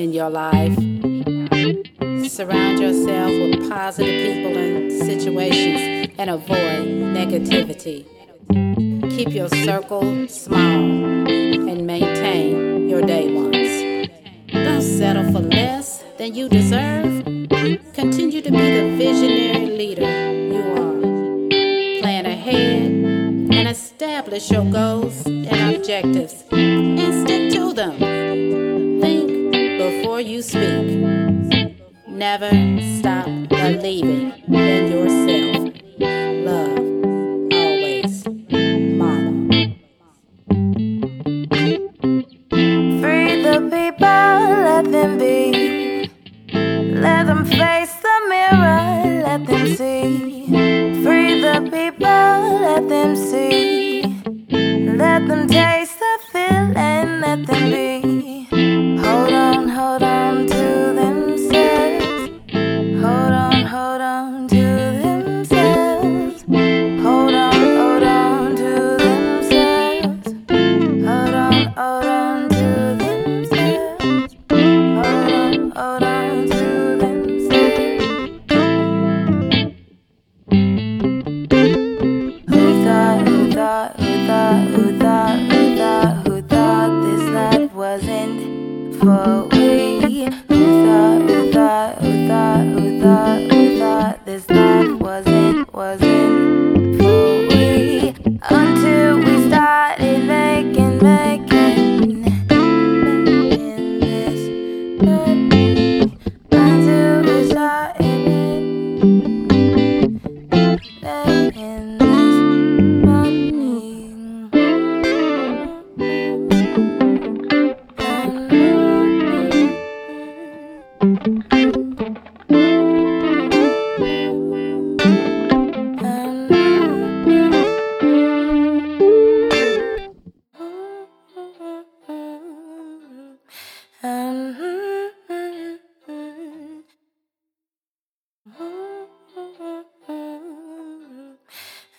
in your life. Surround yourself with positive people and situations and avoid negativity. Keep your circle small and maintain your day ones. Don't settle for less than you deserve. Continue to be the visionary leader you are. Plan ahead and establish your goals and objectives and stick to them. Before you speak. Never stop believing in yourself. Love always, Mama. Free the people, let them be. Let them face the mirror, let them see. Free the people, let them see. Let them take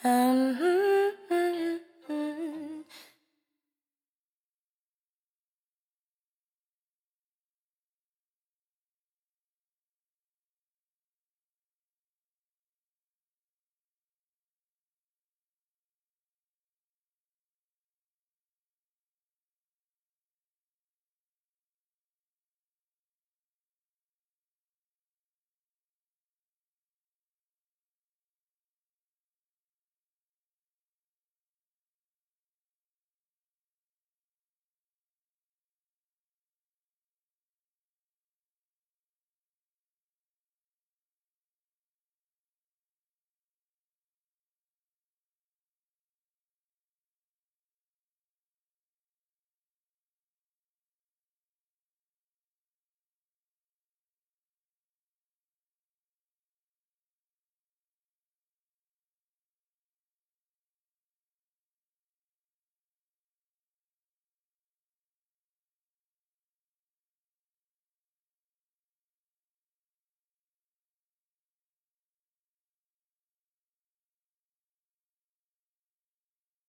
Um...